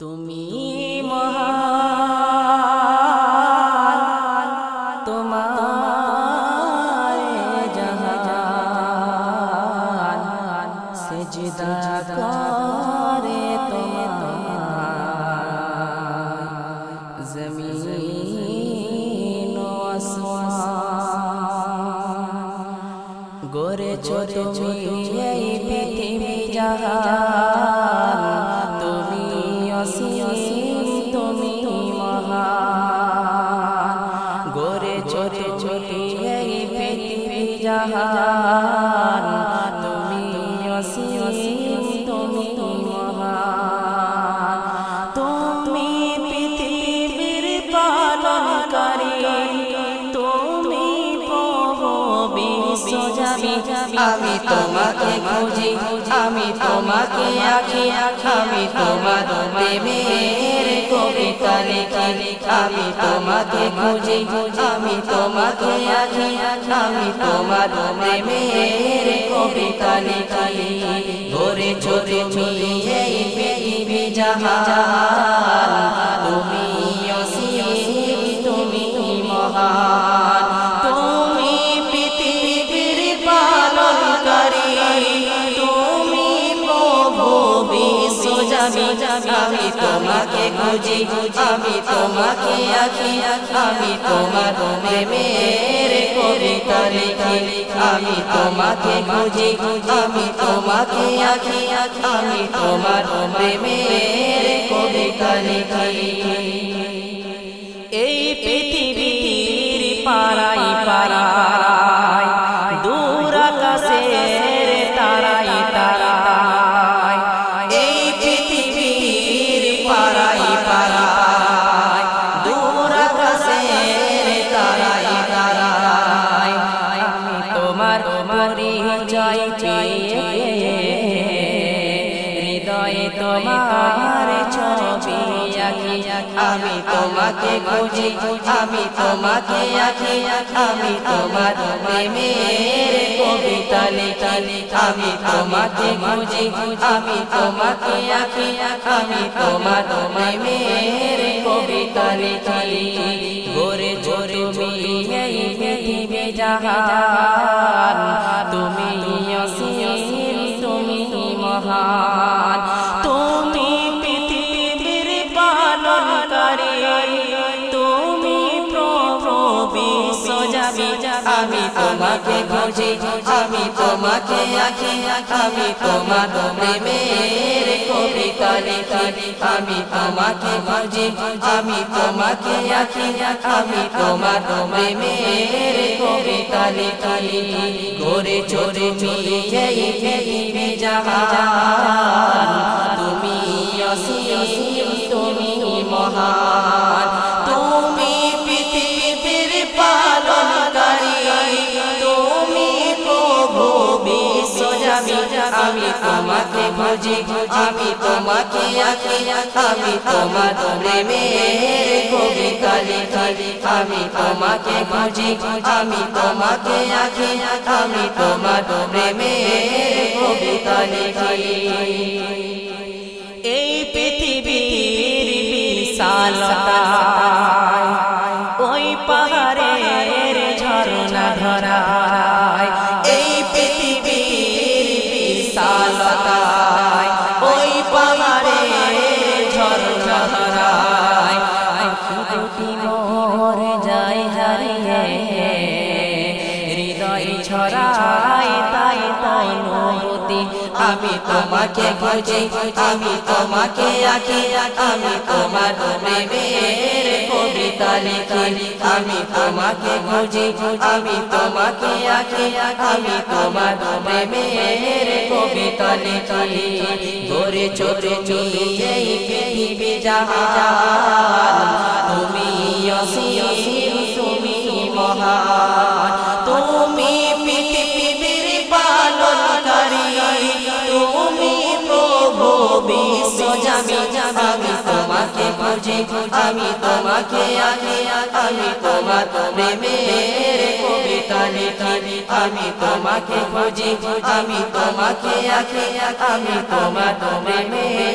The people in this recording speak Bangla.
تمہیں مہان تمہارے جہاں سجدہ کرے تمہارے زمین و آسمان۔ گورے چھوٹے چھوٹے بھی جہاں জাহান। তুমি অসীম, তুমি মহান। তুমি পৃথিবীর পালনকারী। তুমি বিশ্বজামি আমি তোমাকে খুঁজি, আমি তোমাকে আঁকি, আমি তোমার প্রেমের কবিতা লিখি আমি তোমাকে খুঁজি, আমি তোমাকে আঁকি আমি তোমার প্রেমের কবিতা লিখি ধরে ছোট এই পৃথিবী জাহান বিশ্বজামি আমি তোমাকে খুঁজি আমি তোমাকে আঁকি আমি তোমার প্রেমের কবিতা লিখি আমি তোমাকে খুঁজি আমি তোমাকে আঁকি আমি তোমার প্রেমের কবিতা লিখি পরিচয় চেয়ে হৃদয়ে তোমার ছবি আঁকি। আমি তোমাকে খুঁজি, আমি তোমাকে আঁকি। আমি তোমার প্রেমের কবিতা লিখি। আমি তোমাকে খুঁজি, আমি তোমাকে আঁকি। আমি তোমার প্রেমের কবিতা লিখি। গোরে জোরে এই পৃথিবী তোমাকে খুঁজি, আমি তোমাকে আঁকি, আমি তোমার প্রেমের কবিতা লিখি আমি তোমাকে খুঁজি, আমি তোমাকে আঁকি, আমি তোমার প্রেমের কবিতা লিখি ঘরে চোরে চলে এই পৃথিবী আমি তোমাকে খুঁজি, আমি তোমাকে আঁকি। আমি তোমার প্রেমের কবিতা লিখি আমি তোমাকে খুঁজি, আমি তোমাকে আঁকি। আমি তোমার প্রেমের কবিতা লিখি এই পৃথিবীর বিশালতা, ওই পাহাড়ের ঝরনা ধরায় ঝরনা ধরায় দুটি অনুভূতি আমি তোমাকে খুঁজি আমি তোমাকে আঁকি আমি তোমার প্রেমের কবিতা লিখি আমি তোমাকে খুঁজি আমি তোমাকে আঁকি আমি তোমার প্রেমের কবিতা লিখি ধরে চোরে চলি এই পৃথিবী জাহান তুমি অসীম তুমি মহান তোমাকে খুঁজি আমি তোমাকে আঁকি আমি তোমার প্রেমের কবিতা লিখি আমি তোমাকে খুঁজি আমি তোমাকে আঁকি আমি তোমার প্রেমের